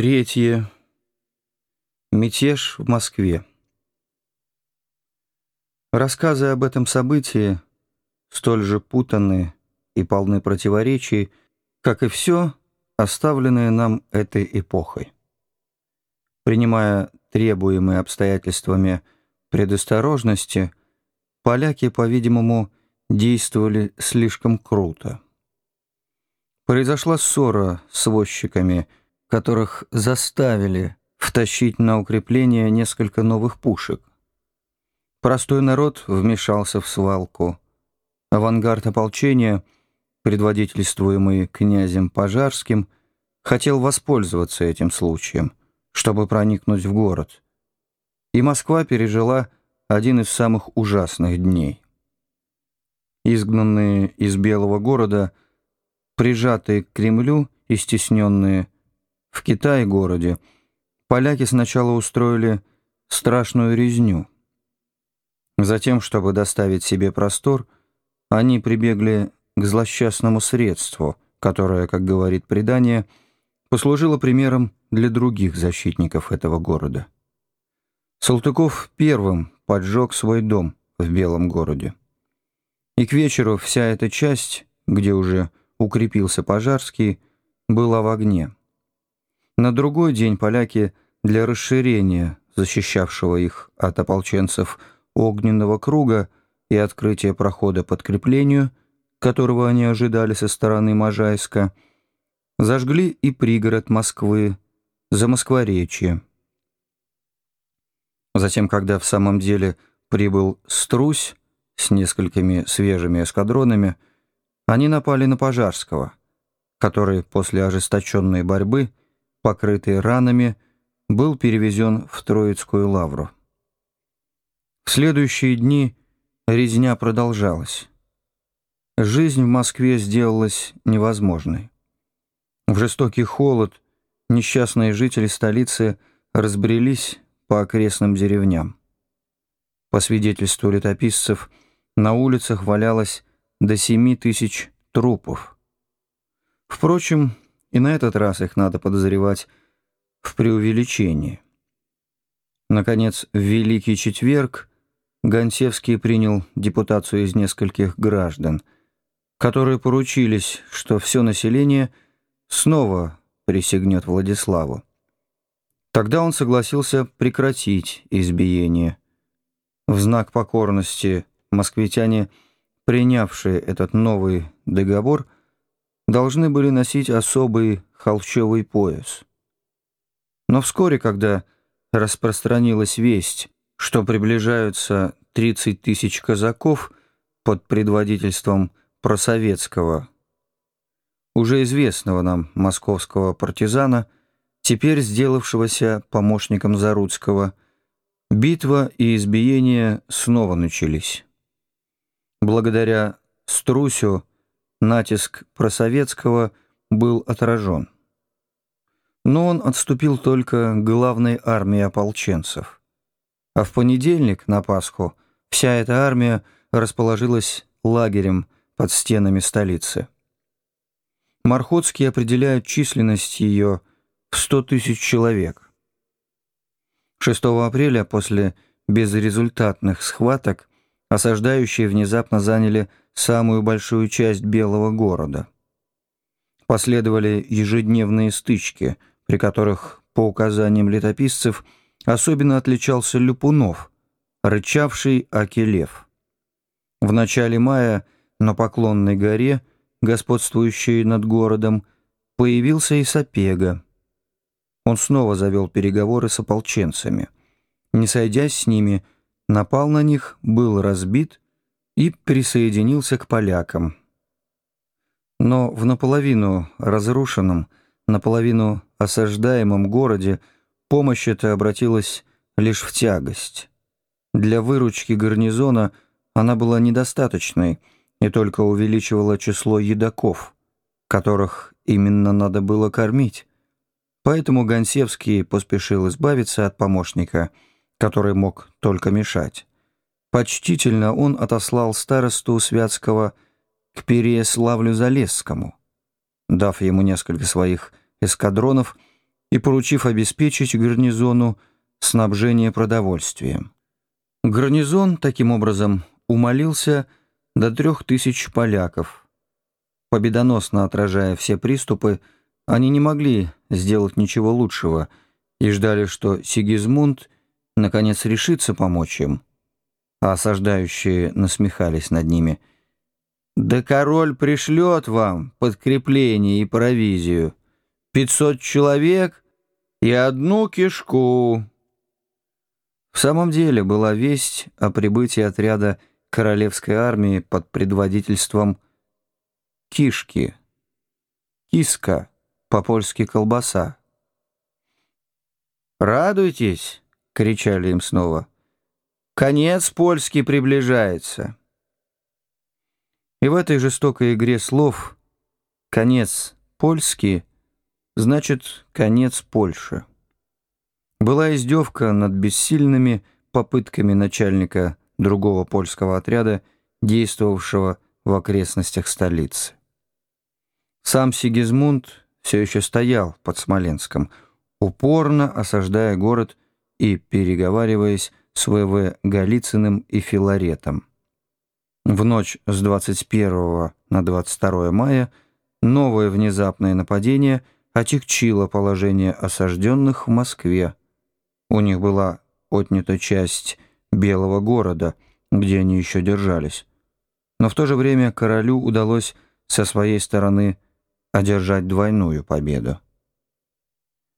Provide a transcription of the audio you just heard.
Третье. Мятеж в Москве. Рассказы об этом событии столь же путаны и полны противоречий, как и все, оставленное нам этой эпохой. Принимая требуемые обстоятельствами предосторожности, поляки, по-видимому, действовали слишком круто. Произошла ссора с возчиками – которых заставили втащить на укрепление несколько новых пушек. Простой народ вмешался в свалку. Авангард ополчения, предводительствуемый князем Пожарским, хотел воспользоваться этим случаем, чтобы проникнуть в город. И Москва пережила один из самых ужасных дней. Изгнанные из Белого города, прижатые к Кремлю и стесненные в Китае-городе поляки сначала устроили страшную резню. Затем, чтобы доставить себе простор, они прибегли к злосчастному средству, которое, как говорит предание, послужило примером для других защитников этого города. Салтыков первым поджег свой дом в Белом городе. И к вечеру вся эта часть, где уже укрепился Пожарский, была в огне. На другой день поляки для расширения защищавшего их от ополченцев огненного круга и открытия прохода подкреплению, которого они ожидали со стороны Можайска, зажгли и пригород Москвы, за Москворечье. Затем, когда в самом деле прибыл Струсь с несколькими свежими эскадронами, они напали на Пожарского, который после ожесточенной борьбы покрытый ранами, был перевезен в Троицкую лавру. В следующие дни резня продолжалась. Жизнь в Москве сделалась невозможной. В жестокий холод несчастные жители столицы разбрелись по окрестным деревням. По свидетельству летописцев, на улицах валялось до семи тысяч трупов. Впрочем, и на этот раз их надо подозревать в преувеличении. Наконец, в Великий Четверг Гонсевский принял депутацию из нескольких граждан, которые поручились, что все население снова присягнет Владиславу. Тогда он согласился прекратить избиение. В знак покорности москвитяне, принявшие этот новый договор, должны были носить особый холщовый пояс. Но вскоре, когда распространилась весть, что приближаются 30 тысяч казаков под предводительством просоветского, уже известного нам московского партизана, теперь сделавшегося помощником Заруцкого, битва и избиение снова начались. Благодаря Струсю натиск просоветского был отражен. Но он отступил только главной армии ополченцев. А в понедельник, на Пасху, вся эта армия расположилась лагерем под стенами столицы. Мархотский определяет численность ее в 100 тысяч человек. 6 апреля после безрезультатных схваток осаждающие внезапно заняли самую большую часть Белого города. Последовали ежедневные стычки, при которых, по указаниям летописцев, особенно отличался Люпунов, рычавший Акелев. В начале мая на Поклонной горе, господствующей над городом, появился и Сапега. Он снова завел переговоры с ополченцами. Не сойдясь с ними, напал на них, был разбит и присоединился к полякам. Но в наполовину разрушенном, наполовину осаждаемом городе помощь эта обратилась лишь в тягость. Для выручки гарнизона она была недостаточной и только увеличивала число едоков, которых именно надо было кормить. Поэтому Гонсевский поспешил избавиться от помощника, который мог только мешать. Почтительно он отослал старосту Святского к Переяславлю-Залесскому, дав ему несколько своих эскадронов и поручив обеспечить гарнизону снабжение продовольствием. Гарнизон, таким образом, умолился до трех тысяч поляков. Победоносно отражая все приступы, они не могли сделать ничего лучшего и ждали, что Сигизмунд наконец решится помочь им. Осаждающие насмехались над ними. «Да король пришлет вам подкрепление и провизию. Пятьсот человек и одну кишку». В самом деле была весть о прибытии отряда королевской армии под предводительством Кишки, Киска, по-польски колбаса. «Радуйтесь!» — кричали им снова. «Конец польский приближается!» И в этой жестокой игре слов «конец польский» значит «конец Польши» была издевка над бессильными попытками начальника другого польского отряда, действовавшего в окрестностях столицы. Сам Сигизмунд все еще стоял под Смоленском, упорно осаждая город и переговариваясь с В.В. Голицыным и Филаретом. В ночь с 21 на 22 мая новое внезапное нападение отягчило положение осажденных в Москве, у них была отнята часть Белого города, где они еще держались. Но в то же время королю удалось со своей стороны одержать двойную победу.